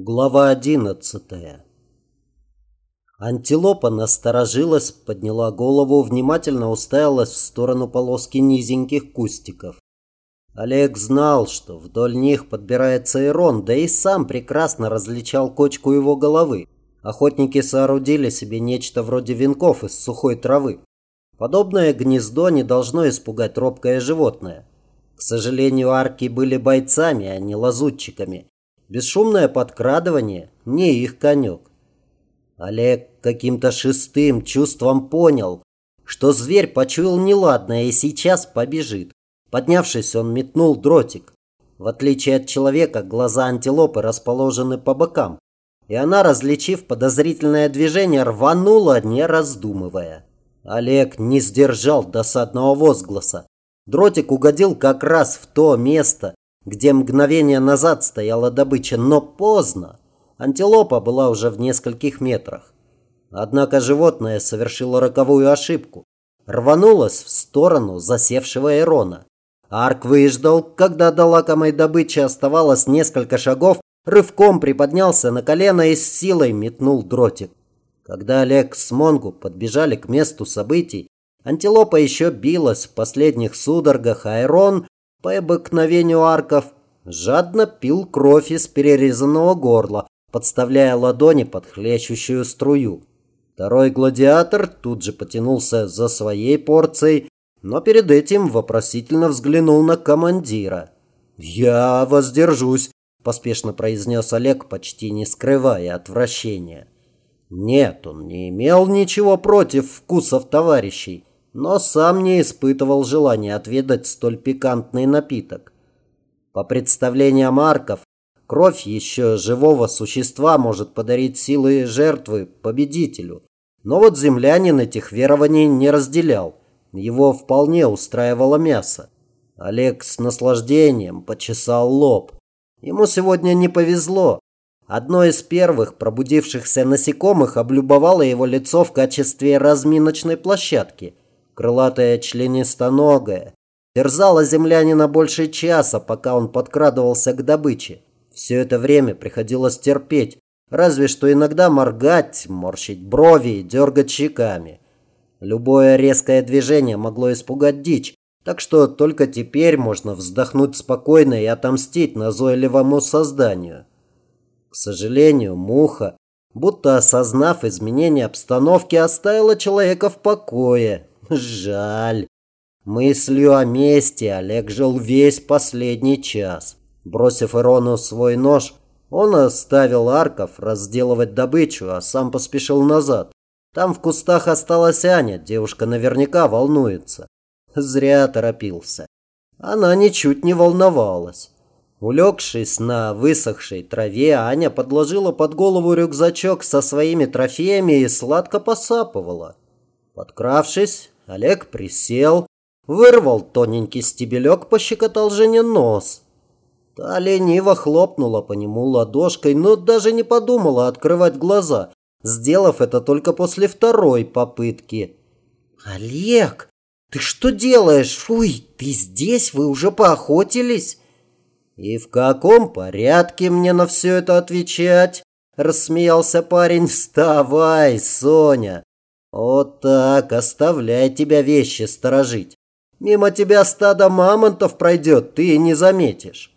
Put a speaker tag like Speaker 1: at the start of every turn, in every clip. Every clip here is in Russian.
Speaker 1: Глава одиннадцатая. Антилопа насторожилась, подняла голову, внимательно уставилась в сторону полоски низеньких кустиков. Олег знал, что вдоль них подбирается Ирон, да и сам прекрасно различал кочку его головы. Охотники соорудили себе нечто вроде венков из сухой травы. Подобное гнездо не должно испугать робкое животное. К сожалению, арки были бойцами, а не лазутчиками. Бесшумное подкрадывание – не их конек. Олег каким-то шестым чувством понял, что зверь почуял неладное и сейчас побежит. Поднявшись, он метнул дротик. В отличие от человека, глаза антилопы расположены по бокам, и она, различив подозрительное движение, рванула, не раздумывая. Олег не сдержал досадного возгласа. Дротик угодил как раз в то место, где мгновение назад стояла добыча, но поздно. Антилопа была уже в нескольких метрах. Однако животное совершило роковую ошибку. Рванулось в сторону засевшего Эрона. Арк выждал, когда до лакомой добычи оставалось несколько шагов, рывком приподнялся на колено и с силой метнул дротик. Когда Олег с Монгу подбежали к месту событий, антилопа еще билась в последних судорогах, а Эрон по обыкновению арков, жадно пил кровь из перерезанного горла, подставляя ладони под хлещущую струю. Второй гладиатор тут же потянулся за своей порцией, но перед этим вопросительно взглянул на командира. «Я воздержусь», – поспешно произнес Олег, почти не скрывая отвращения. Нет, он не имел ничего против вкусов товарищей но сам не испытывал желания отведать столь пикантный напиток. По представлениям арков, кровь еще живого существа может подарить силы жертвы победителю. Но вот землянин этих верований не разделял. Его вполне устраивало мясо. Олег с наслаждением почесал лоб. Ему сегодня не повезло. Одно из первых пробудившихся насекомых облюбовало его лицо в качестве разминочной площадки – крылатая членистоногая, терзала землянина больше часа, пока он подкрадывался к добыче. Все это время приходилось терпеть, разве что иногда моргать, морщить брови и дергать щеками. Любое резкое движение могло испугать дичь, так что только теперь можно вздохнуть спокойно и отомстить назойливому созданию. К сожалению, муха, будто осознав изменение обстановки, оставила человека в покое Жаль. Мыслью о мести Олег жил весь последний час. Бросив Ирону свой нож, он оставил арков разделывать добычу, а сам поспешил назад. Там в кустах осталась Аня, девушка наверняка волнуется. Зря торопился. Она ничуть не волновалась. Улегшись на высохшей траве, Аня подложила под голову рюкзачок со своими трофеями и сладко посапывала. Подкравшись, Олег присел, вырвал тоненький стебелек, пощекотал Жене нос. Та лениво хлопнула по нему ладошкой, но даже не подумала открывать глаза, сделав это только после второй попытки. «Олег, ты что делаешь? Ой, ты здесь? Вы уже поохотились?» «И в каком порядке мне на все это отвечать?» Рассмеялся парень. «Вставай, Соня! Вот так, оставляй тебя вещи сторожить. Мимо тебя стадо мамонтов пройдет, ты не заметишь.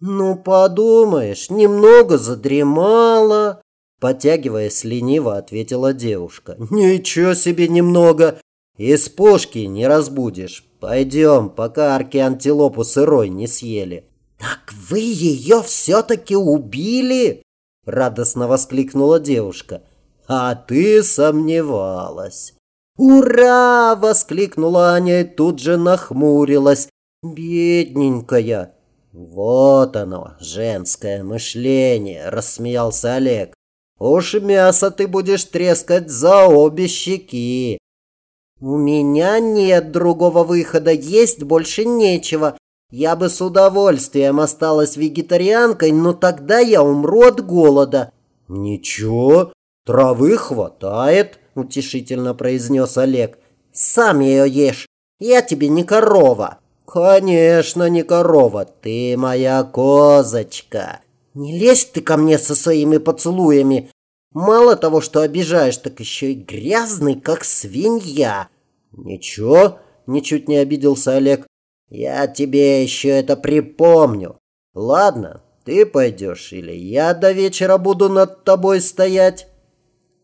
Speaker 1: Ну, подумаешь, немного задремала. Потягиваясь лениво, ответила девушка. Ничего себе немного. Из пушки не разбудишь. Пойдем, пока арки антилопу сырой не съели. Так вы ее все-таки убили? Радостно воскликнула девушка. А ты сомневалась. «Ура!» – воскликнула Аня и тут же нахмурилась. «Бедненькая!» «Вот оно, женское мышление!» – рассмеялся Олег. «Уж мясо ты будешь трескать за обе щеки!» «У меня нет другого выхода, есть больше нечего. Я бы с удовольствием осталась вегетарианкой, но тогда я умру от голода». «Ничего, «Травы хватает», – утешительно произнес Олег. «Сам ее ешь. Я тебе не корова». «Конечно, не корова. Ты моя козочка». Не лезь ты ко мне со своими поцелуями. Мало того, что обижаешь, так еще и грязный, как свинья. Ничего, ничуть не обиделся Олег. Я тебе еще это припомню. Ладно, ты пойдешь или я до вечера буду над тобой стоять?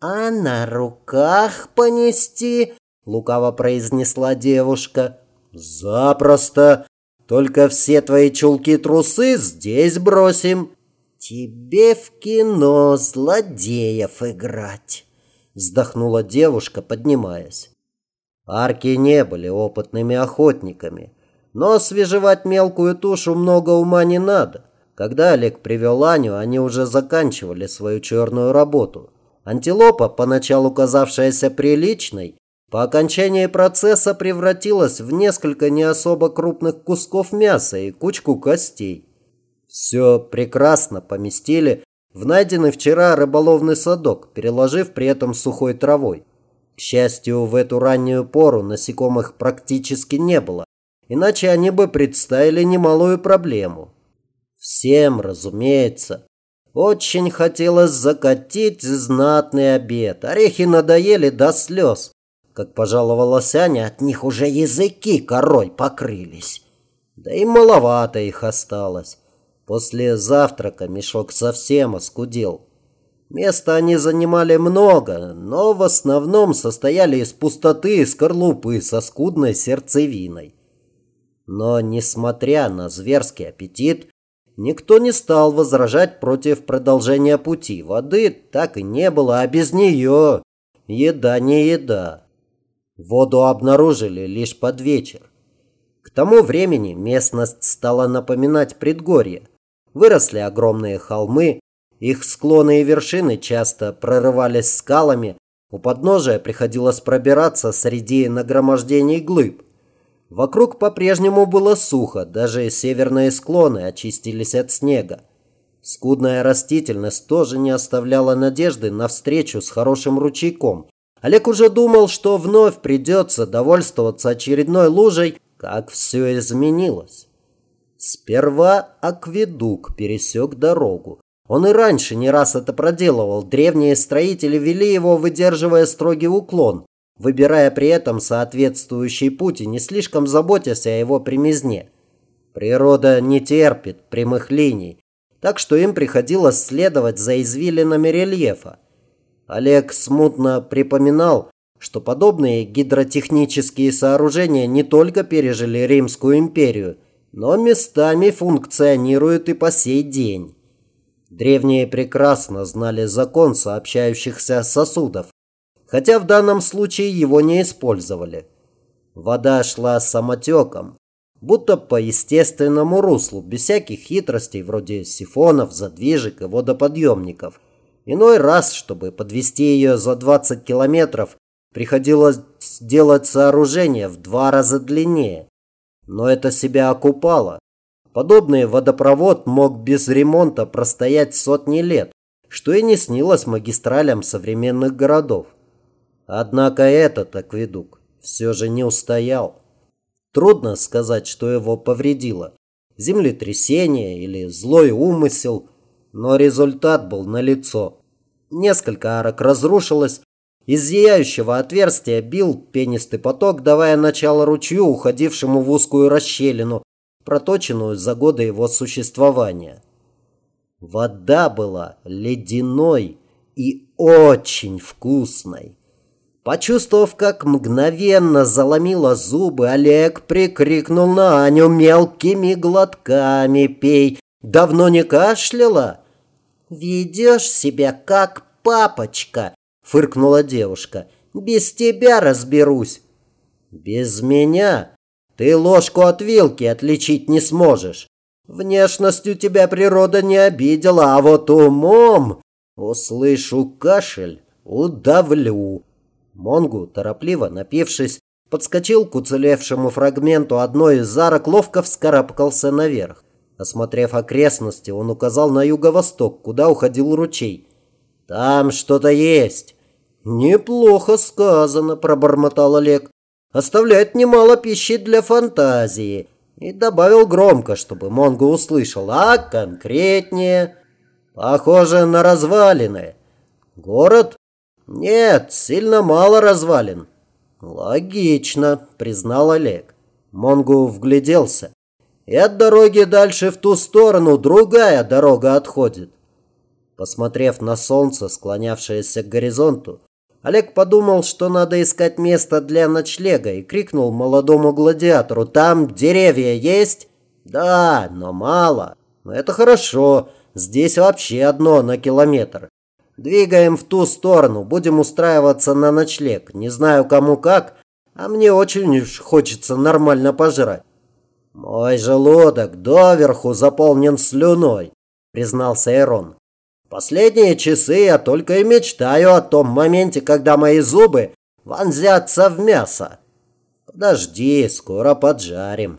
Speaker 1: А на руках понести? Лукаво произнесла девушка. Запросто. Только все твои чулки-трусы здесь бросим. Тебе в кино злодеев играть, вздохнула девушка, поднимаясь. Арки не были опытными охотниками, но освежевать мелкую тушу много ума не надо. Когда Олег привел Аню, они уже заканчивали свою черную работу. Антилопа, поначалу казавшаяся приличной, по окончании процесса превратилась в несколько не особо крупных кусков мяса и кучку костей. Все прекрасно поместили в найденный вчера рыболовный садок, переложив при этом сухой травой. К счастью, в эту раннюю пору насекомых практически не было, иначе они бы представили немалую проблему. Всем, разумеется, очень хотелось закатить знатный обед. Орехи надоели до слез. Как пожаловалась Аня, от них уже языки корой покрылись. Да и маловато их осталось. После завтрака мешок совсем оскудел. Места они занимали много, но в основном состояли из пустоты и скорлупы со скудной сердцевиной. Но, несмотря на зверский аппетит, никто не стал возражать против продолжения пути. Воды так и не было, а без нее еда не еда. Воду обнаружили лишь под вечер. К тому времени местность стала напоминать предгорье. Выросли огромные холмы, их склоны и вершины часто прорывались скалами, у подножия приходилось пробираться среди нагромождений глыб. Вокруг по-прежнему было сухо, даже северные склоны очистились от снега. Скудная растительность тоже не оставляла надежды на встречу с хорошим ручейком, Олег уже думал, что вновь придется довольствоваться очередной лужей, как все изменилось. Сперва акведук пересек дорогу. Он и раньше не раз это проделывал. Древние строители вели его, выдерживая строгий уклон, выбирая при этом соответствующий путь и не слишком заботясь о его примизне. Природа не терпит прямых линий, так что им приходилось следовать за извилинами рельефа. Олег смутно припоминал, что подобные гидротехнические сооружения не только пережили Римскую империю, но местами функционируют и по сей день. Древние прекрасно знали закон сообщающихся сосудов, хотя в данном случае его не использовали. Вода шла самотеком, будто по естественному руслу, без всяких хитростей вроде сифонов, задвижек и водоподъемников – Иной раз, чтобы подвести ее за 20 километров, приходилось делать сооружение в два раза длиннее. Но это себя окупало. Подобный водопровод мог без ремонта простоять сотни лет, что и не снилось магистралям современных городов. Однако этот акведук все же не устоял. Трудно сказать, что его повредило. Землетрясение или злой умысел, но результат был налицо. Несколько арок разрушилось. Из зияющего отверстия бил пенистый поток, давая начало ручью, уходившему в узкую расщелину, проточенную за годы его существования. Вода была ледяной и очень вкусной. Почувствовав, как мгновенно заломило зубы, Олег прикрикнул на Аню мелкими глотками «Пей! Давно не кашляла?» «Ведешь себя как папочка», – фыркнула девушка. «Без тебя разберусь». «Без меня? Ты ложку от вилки отличить не сможешь. Внешностью тебя природа не обидела, а вот умом услышу кашель, удавлю». Монгу, торопливо напившись, подскочил к уцелевшему фрагменту одной из арок, ловко вскарабкался наверх. Осмотрев окрестности, он указал на юго-восток, куда уходил ручей. «Там что-то есть». «Неплохо сказано», – пробормотал Олег. «Оставляет немало пищи для фантазии». И добавил громко, чтобы Монго услышал. «А конкретнее?» Похоже на развалины. Город? Нет, сильно мало развалин. Логично, признал Олег. Монгу вгляделся. И от дороги дальше в ту сторону другая дорога отходит. Посмотрев на солнце, склонявшееся к горизонту, Олег подумал, что надо искать место для ночлега и крикнул молодому гладиатору «Там деревья есть?» «Да, но мало. Это хорошо. Здесь вообще одно на километр. Двигаем в ту сторону, будем устраиваться на ночлег. Не знаю кому как, а мне очень уж хочется нормально пожрать. «Мой желудок доверху заполнен слюной», – признался Эрон. «Последние часы я только и мечтаю о том моменте, когда мои зубы вонзятся в мясо. Подожди, скоро поджарим.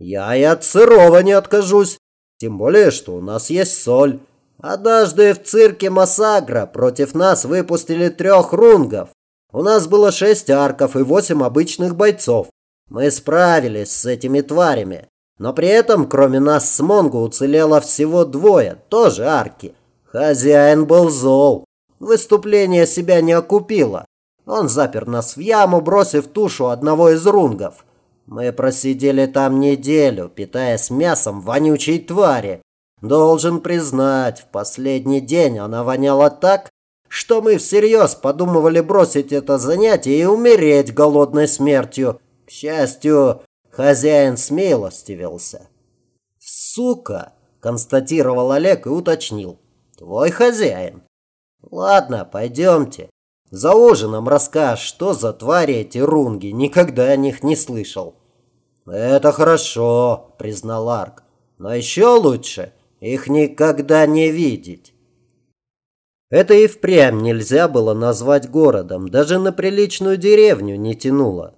Speaker 1: Я и от сырого не откажусь, тем более, что у нас есть соль. Однажды в цирке Масагра против нас выпустили трех рунгов. У нас было шесть арков и восемь обычных бойцов. Мы справились с этими тварями. Но при этом, кроме нас с Монгу, уцелело всего двое, тоже арки. Хозяин был зол. Выступление себя не окупило. Он запер нас в яму, бросив тушу одного из рунгов. Мы просидели там неделю, питаясь мясом вонючей твари. Должен признать, в последний день она воняла так, что мы всерьез подумывали бросить это занятие и умереть голодной смертью. К счастью, хозяин смилостивился. «Сука!» – констатировал Олег и уточнил. «Твой хозяин». «Ладно, пойдемте. За ужином расскажешь, что за твари эти рунги. Никогда о них не слышал». «Это хорошо», – признал Арк. «Но еще лучше их никогда не видеть». Это и впрямь нельзя было назвать городом, даже на приличную деревню не тянуло.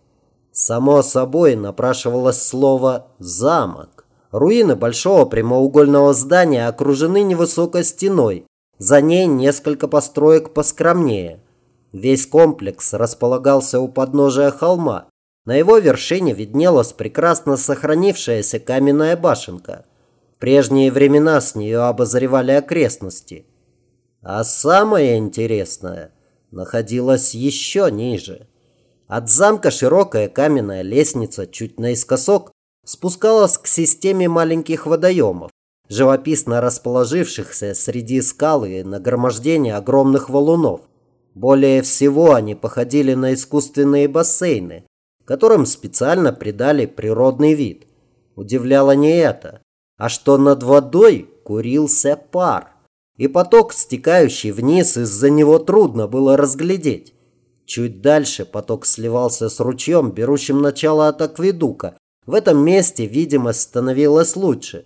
Speaker 1: Само собой напрашивалось слово «замок». Руины большого прямоугольного здания окружены невысокой стеной. За ней несколько построек поскромнее. Весь комплекс располагался у подножия холма. На его вершине виднелась прекрасно сохранившаяся каменная башенка. Прежние времена с нее обозревали окрестности. А самое интересное находилось еще ниже – от замка широкая каменная лестница, чуть наискосок, спускалась к системе маленьких водоемов, живописно расположившихся среди скал и нагромождения огромных валунов. Более всего они походили на искусственные бассейны, которым специально придали природный вид. Удивляло не это, а что над водой курился пар, и поток, стекающий вниз, из-за него трудно было разглядеть. Чуть дальше поток сливался с ручьем, берущим начало от акведука. В этом месте видимость становилась лучше.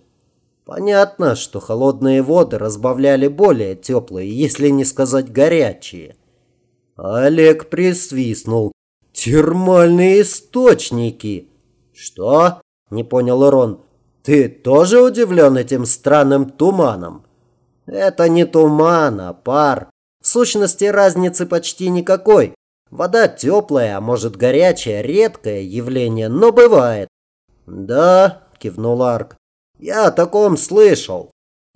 Speaker 1: Понятно, что холодные воды разбавляли более теплые, если не сказать горячие. Олег присвистнул. «Термальные источники!» «Что?» – не понял Ирон. «Ты тоже удивлен этим странным туманом?» «Это не туман, а пар. В сущности, разницы почти никакой. Вода теплая, а может горячая, редкое явление, но бывает. Да, кивнул Арк. Я о таком слышал.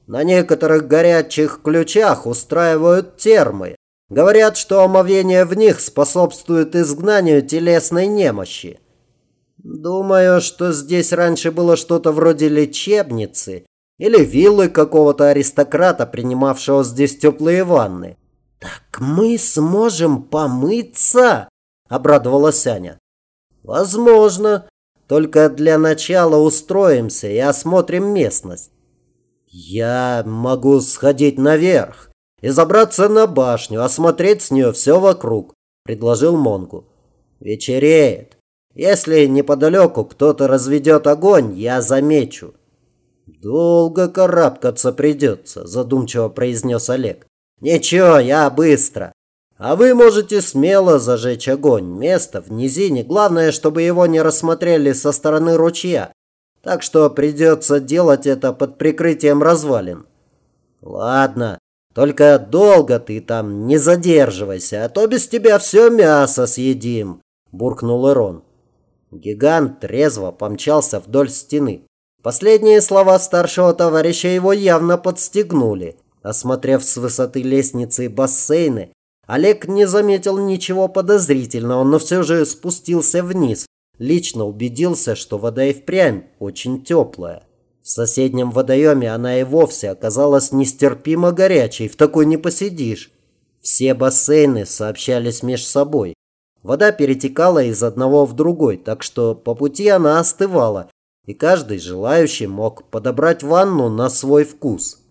Speaker 1: На некоторых горячих ключах устраивают термы. Говорят, что омовение в них способствует изгнанию телесной немощи. Думаю, что здесь раньше было что-то вроде лечебницы или виллы какого-то аристократа, принимавшего здесь теплые ванны. «Так мы сможем помыться?» – обрадовалась Аня. «Возможно. Только для начала устроимся и осмотрим местность. Я могу сходить наверх и забраться на башню, осмотреть с нее все вокруг», – предложил Монгу. «Вечереет. Если неподалеку кто-то разведет огонь, я замечу». «Долго карабкаться придется», – задумчиво произнес Олег. «Ничего, я быстро. А вы можете смело зажечь огонь. Место в низине. Главное, чтобы его не рассмотрели со стороны ручья. Так что придется делать это под прикрытием развалин». «Ладно, только долго ты там не задерживайся, а то без тебя все мясо съедим», – буркнул Ирон. Гигант трезво помчался вдоль стены. Последние слова старшего товарища его явно подстегнули. Осмотрев с высоты лестницы и бассейны, Олег не заметил ничего подозрительного, но все же спустился вниз. Лично убедился, что вода и впрямь очень теплая. В соседнем водоеме она и вовсе оказалась нестерпимо горячей, в такой не посидишь. Все бассейны сообщались между собой. Вода перетекала из одного в другой, так что по пути она остывала, и каждый желающий мог подобрать ванну на свой вкус.